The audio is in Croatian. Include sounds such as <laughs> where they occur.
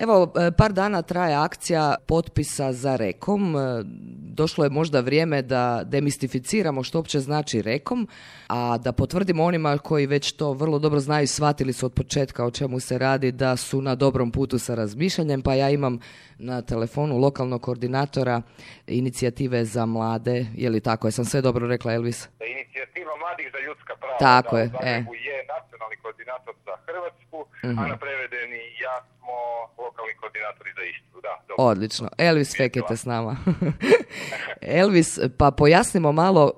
Evo, e, par dana traje akcija potpisa za rekom. E, došlo je možda vrijeme da demistificiramo što uopće znači rekom, a da potvrdimo onima koji već to vrlo dobro znaju shvatili su od početka o čemu se radi, da su na dobrom putu sa razmišljanjem, pa ja imam na telefonu lokalnog koordinatora inicijative za mlade, je li tako, jesam sve dobro rekla Elvis? Inicijativa mladih za ljudska prava. Tako da, je, e. je nacionalni koordinator za Hrvatsku, a mhm. na koordinatori za Istru. Da, Odlično. Elvis Fekete s nama. <laughs> Elvis, pa pojasnimo malo